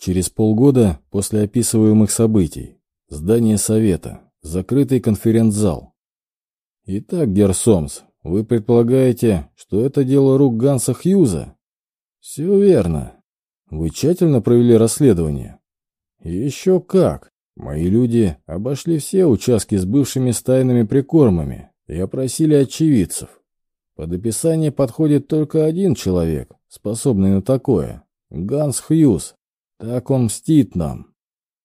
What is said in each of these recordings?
Через полгода после описываемых событий. Здание Совета. Закрытый конференц-зал. Итак, Герсомс, вы предполагаете, что это дело рук Ганса Хьюза? Все верно. Вы тщательно провели расследование? Еще как. Мои люди обошли все участки с бывшими стайными прикормами и опросили очевидцев. Под описание подходит только один человек, способный на такое. Ганс Хьюз. Так он мстит нам.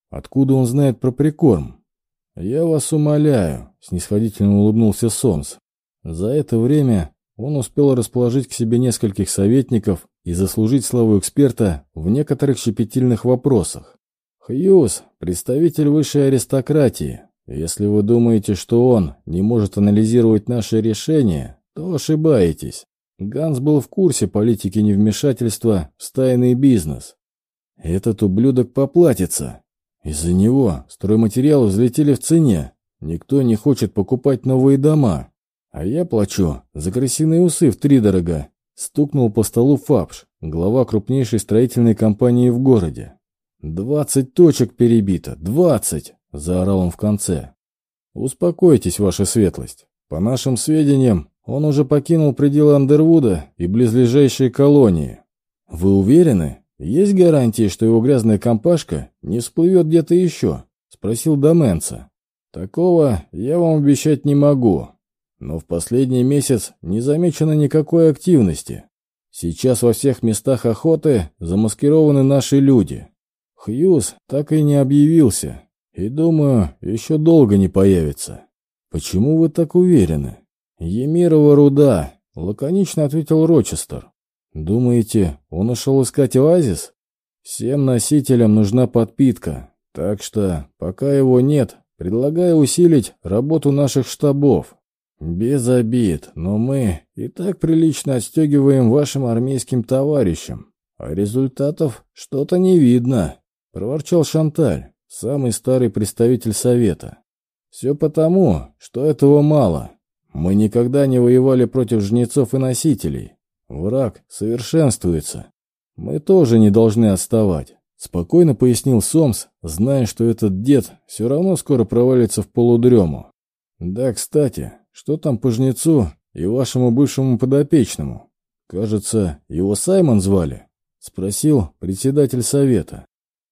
Откуда он знает про прикорм? Я вас умоляю, снисходительно улыбнулся Сомс. За это время он успел расположить к себе нескольких советников и заслужить славу эксперта в некоторых щепетильных вопросах. Хьюз – представитель высшей аристократии. Если вы думаете, что он не может анализировать наши решения, то ошибаетесь. Ганс был в курсе политики невмешательства в стайный бизнес. Этот ублюдок поплатится. Из-за него стройматериалы взлетели в цене. Никто не хочет покупать новые дома. А я плачу за крысиные усы в три дорога. Стукнул по столу Фабш, глава крупнейшей строительной компании в городе. «Двадцать точек перебито! Двадцать!» — заорал он в конце. «Успокойтесь, ваша светлость. По нашим сведениям, он уже покинул пределы Андервуда и близлежащие колонии. Вы уверены? Есть гарантии, что его грязная компашка не всплывет где-то еще?» — спросил Доменца. «Такого я вам обещать не могу, но в последний месяц не замечено никакой активности. Сейчас во всех местах охоты замаскированы наши люди. Хьюз так и не объявился, и, думаю, еще долго не появится. Почему вы так уверены? Емирова руда, лаконично ответил Рочестер. Думаете, он ушел искать оазис? Всем носителям нужна подпитка, так что, пока его нет, предлагаю усилить работу наших штабов. «Без обид, но мы и так прилично отстегиваем вашим армейским товарищам, а результатов что-то не видно», — проворчал Шанталь, самый старый представитель Совета. «Все потому, что этого мало. Мы никогда не воевали против жнецов и носителей. Враг совершенствуется. Мы тоже не должны отставать», — спокойно пояснил Сомс, зная, что этот дед все равно скоро провалится в полудрему. «Да, кстати, что там по жнецу и вашему бывшему подопечному? Кажется, его Саймон звали?» — спросил председатель совета.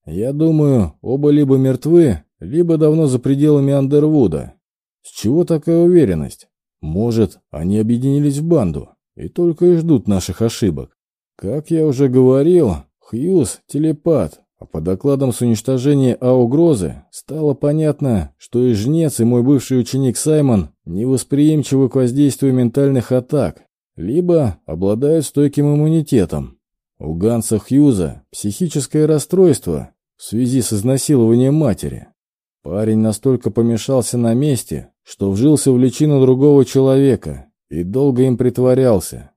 «Я думаю, оба либо мертвы, либо давно за пределами Андервуда. С чего такая уверенность? Может, они объединились в банду и только и ждут наших ошибок. Как я уже говорил, Хьюз — телепат, а по докладам с уничтожения А-угрозы стало понятно, что и жнец, и мой бывший ученик Саймон невосприимчивы к воздействию ментальных атак, либо обладают стойким иммунитетом. У Ганса Хьюза психическое расстройство в связи с изнасилованием матери. Парень настолько помешался на месте, что вжился в личину другого человека и долго им притворялся.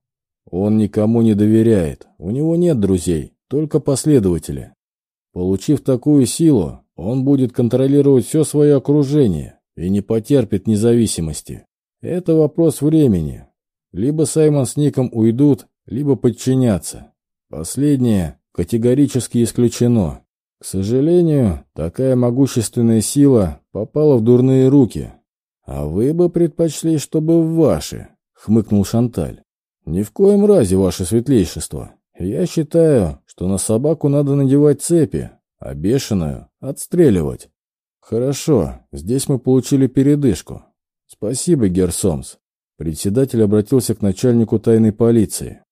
Он никому не доверяет, у него нет друзей, только последователи. Получив такую силу, он будет контролировать все свое окружение и не потерпит независимости. Это вопрос времени. Либо Саймон с Ником уйдут, либо подчинятся. Последнее категорически исключено. К сожалению, такая могущественная сила попала в дурные руки. А вы бы предпочли, чтобы в ваши, хмыкнул Шанталь. Ни в коем разе, ваше светлейшество. Я считаю, что на собаку надо надевать цепи, а бешеную — отстреливать. Хорошо, здесь мы получили передышку. Спасибо, Герсомс. Председатель обратился к начальнику тайной полиции.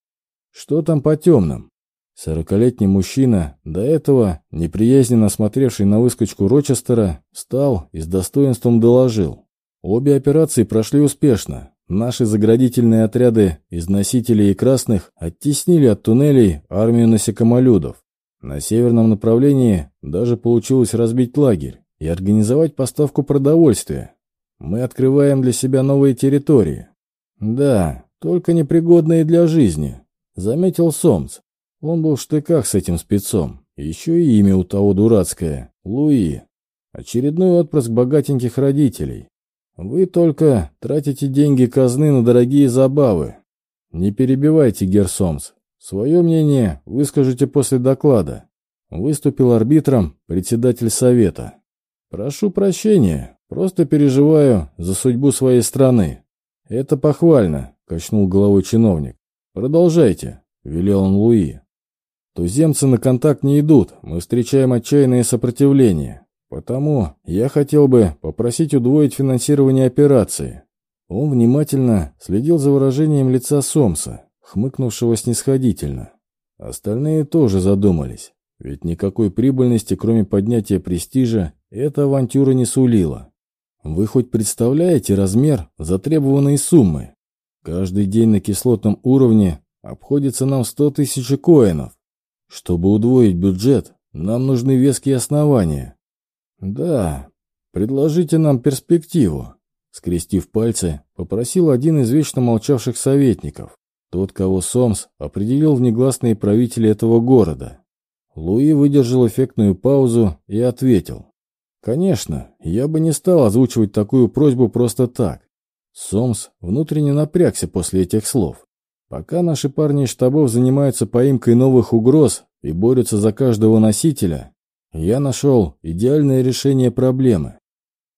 Что там по темным? Сорокалетний мужчина, до этого неприязненно смотревший на выскочку Рочестера, встал и с достоинством доложил. Обе операции прошли успешно. Наши заградительные отряды из носителей и красных оттеснили от туннелей армию насекомолюдов. На северном направлении даже получилось разбить лагерь и организовать поставку продовольствия. Мы открываем для себя новые территории. Да, только непригодные для жизни, заметил Сомц. Он был в штыках с этим спецом. Еще и имя у того дурацкое — Луи. Очередной отпрыск богатеньких родителей. Вы только тратите деньги казны на дорогие забавы. Не перебивайте, Герсомс. Свое мнение выскажите после доклада. выступил арбитром председатель совета. «Прошу прощения, просто переживаю за судьбу своей страны». «Это похвально», — качнул головой чиновник. «Продолжайте», — велел он Луи. «Туземцы на контакт не идут, мы встречаем отчаянное сопротивление. Потому я хотел бы попросить удвоить финансирование операции». Он внимательно следил за выражением лица Сомса, хмыкнувшего снисходительно. Остальные тоже задумались, ведь никакой прибыльности, кроме поднятия престижа, эта авантюра не сулила. Вы хоть представляете размер затребованной суммы? Каждый день на кислотном уровне обходится нам 100 тысяч коинов. Чтобы удвоить бюджет, нам нужны веские основания. Да, предложите нам перспективу. Скрестив пальцы, попросил один из вечно молчавших советников, тот, кого Сомс определил в негласные правители этого города. Луи выдержал эффектную паузу и ответил. «Конечно, я бы не стал озвучивать такую просьбу просто так». Сомс внутренне напрягся после этих слов. Пока наши парни из штабов занимаются поимкой новых угроз и борются за каждого носителя, я нашел идеальное решение проблемы.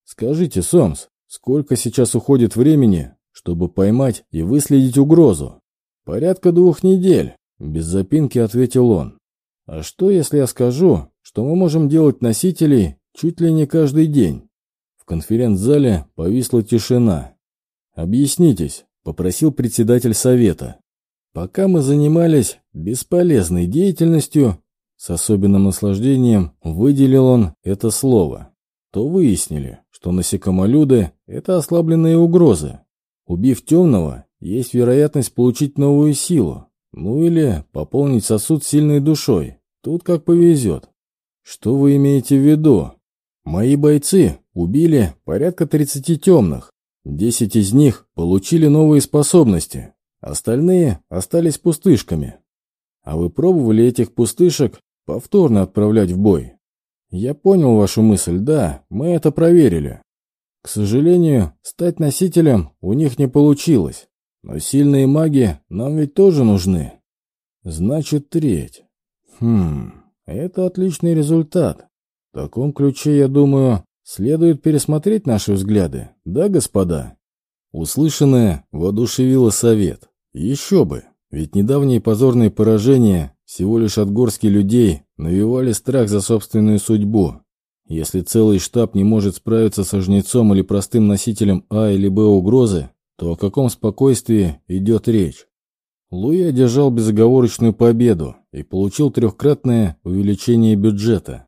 Скажите, Сомс, сколько сейчас уходит времени, чтобы поймать и выследить угрозу? Порядка двух недель, без запинки ответил он. А что, если я скажу, что мы можем делать носителей чуть ли не каждый день. В конференц-зале повисла тишина. «Объяснитесь», — попросил председатель совета. «Пока мы занимались бесполезной деятельностью, с особенным наслаждением выделил он это слово, то выяснили, что насекомолюды — это ослабленные угрозы. Убив темного, есть вероятность получить новую силу, ну или пополнить сосуд сильной душой. Тут как повезет. Что вы имеете в виду? Мои бойцы убили порядка 30 темных. Десять из них получили новые способности. Остальные остались пустышками. А вы пробовали этих пустышек повторно отправлять в бой? Я понял вашу мысль, да, мы это проверили. К сожалению, стать носителем у них не получилось. Но сильные маги нам ведь тоже нужны. Значит, треть. Хм, это отличный результат. В таком ключе, я думаю, следует пересмотреть наши взгляды, да, господа? Услышанное воодушевило совет. Еще бы, ведь недавние позорные поражения всего лишь от горски людей навевали страх за собственную судьбу. Если целый штаб не может справиться со жнецом или простым носителем А или Б угрозы, то о каком спокойствии идет речь? Луи одержал безоговорочную победу и получил трехкратное увеличение бюджета.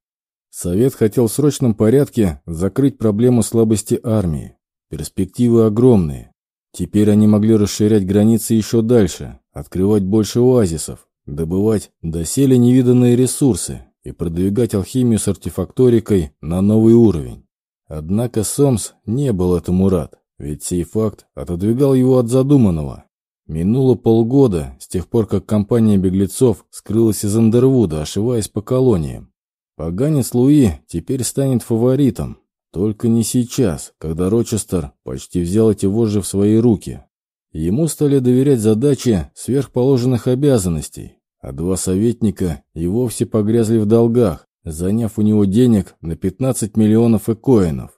Совет хотел в срочном порядке закрыть проблему слабости армии. Перспективы огромные. Теперь они могли расширять границы еще дальше, открывать больше оазисов, добывать доселе невиданные ресурсы и продвигать алхимию с артефакторикой на новый уровень. Однако Сомс не был этому рад, ведь сей факт отодвигал его от задуманного. Минуло полгода с тех пор, как компания беглецов скрылась из Андервуда, ошиваясь по колониям. Поганец Луи теперь станет фаворитом. Только не сейчас, когда Рочестер почти взял эти вожжи в свои руки. Ему стали доверять задачи сверхположенных обязанностей, а два советника и вовсе погрязли в долгах, заняв у него денег на 15 миллионов экоинов.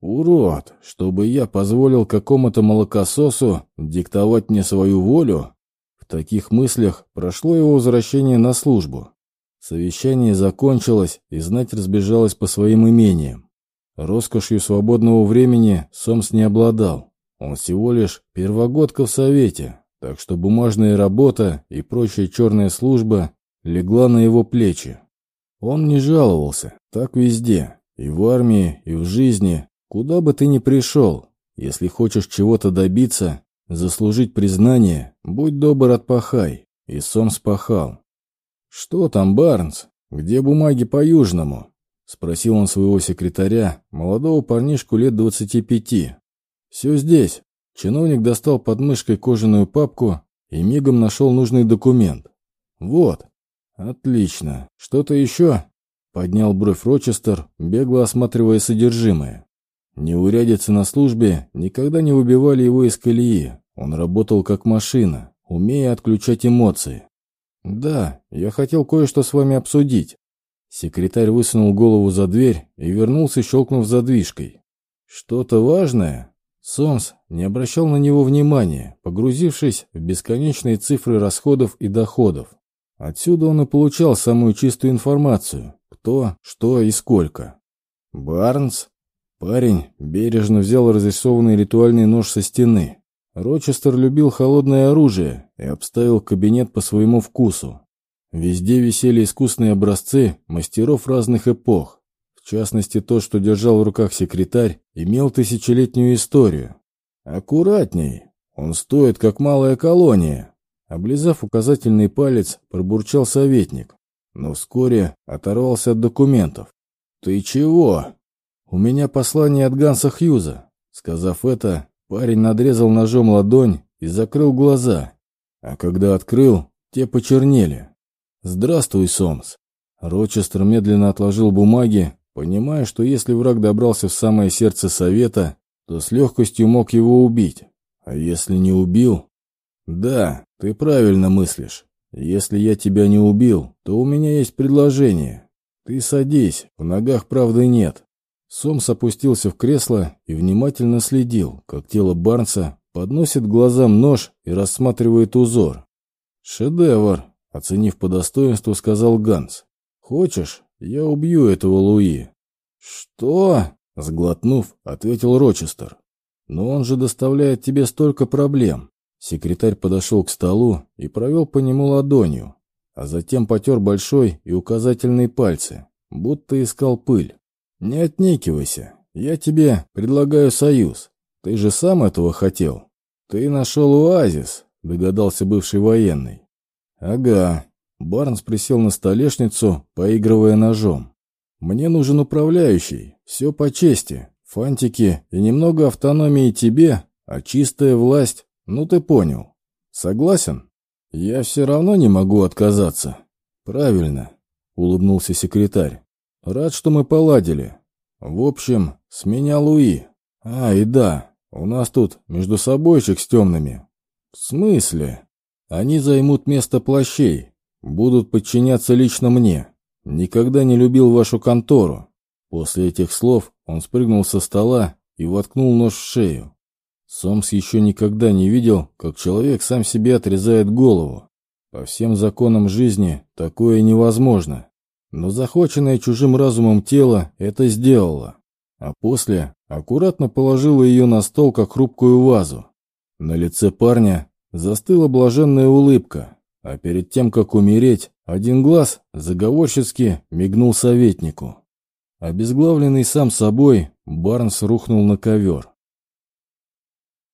Урод, чтобы я позволил какому-то молокососу диктовать мне свою волю? В таких мыслях прошло его возвращение на службу. Совещание закончилось, и знать разбежалась по своим имениям. Роскошью свободного времени Сомс не обладал. Он всего лишь первогодка в Совете, так что бумажная работа и прочая черная служба легла на его плечи. Он не жаловался, так везде, и в армии, и в жизни, куда бы ты ни пришел. Если хочешь чего-то добиться, заслужить признание, будь добр, отпахай. И Сомс пахал. «Что там, Барнс? Где бумаги по Южному?» — спросил он своего секретаря, молодого парнишку лет двадцати пяти. «Все здесь». Чиновник достал под мышкой кожаную папку и мигом нашел нужный документ. «Вот». «Отлично. Что-то еще?» — поднял бровь Рочестер, бегло осматривая содержимое. Неурядицы на службе никогда не выбивали его из колеи. Он работал как машина, умея отключать эмоции. «Да, я хотел кое-что с вами обсудить». Секретарь высунул голову за дверь и вернулся, щелкнув задвижкой. «Что-то важное?» Сомс не обращал на него внимания, погрузившись в бесконечные цифры расходов и доходов. Отсюда он и получал самую чистую информацию, кто, что и сколько. «Барнс?» Парень бережно взял разрисованный ритуальный нож со стены. Рочестер любил холодное оружие и обставил кабинет по своему вкусу. Везде висели искусные образцы мастеров разных эпох. В частности, то, что держал в руках секретарь, имел тысячелетнюю историю. «Аккуратней, он стоит, как малая колония», Облизав указательный палец, пробурчал советник, но вскоре оторвался от документов. «Ты чего?» «У меня послание от Ганса Хьюза». Сказав это, парень надрезал ножом ладонь и закрыл глаза, а когда открыл, те почернели. «Здравствуй, Сомс». Рочестер медленно отложил бумаги, понимая, что если враг добрался в самое сердце совета, то с легкостью мог его убить. А если не убил, «Да, ты правильно мыслишь. Если я тебя не убил, то у меня есть предложение. Ты садись, в ногах правды нет». Сомс опустился в кресло и внимательно следил, как тело Барнса подносит глазам нож и рассматривает узор. «Шедевр», — оценив по достоинству, сказал Ганс. «Хочешь, я убью этого Луи?» «Что?» — сглотнув, ответил Рочестер. «Но он же доставляет тебе столько проблем. Секретарь подошел к столу и провел по нему ладонью, а затем потер большой и указательный пальцы, будто искал пыль. «Не отнекивайся, я тебе предлагаю союз. Ты же сам этого хотел. Ты нашел оазис», — догадался бывший военный. «Ага». Барнс присел на столешницу, поигрывая ножом. «Мне нужен управляющий, все по чести, фантики и немного автономии тебе, а чистая власть ну ты понял. Согласен? Я все равно не могу отказаться. Правильно, улыбнулся секретарь. Рад, что мы поладили. В общем, с меня Луи. А, и да, у нас тут между собойчик с темными. В смысле? Они займут место плащей, будут подчиняться лично мне. Никогда не любил вашу контору. После этих слов он спрыгнул со стола и воткнул нож в шею. Сомс еще никогда не видел, как человек сам себе отрезает голову. По всем законам жизни такое невозможно. Но захваченное чужим разумом тело это сделало. А после аккуратно положило ее на стол, как хрупкую вазу. На лице парня застыла блаженная улыбка, а перед тем, как умереть, один глаз заговорщицки мигнул советнику. Обезглавленный сам собой, Барнс рухнул на ковер.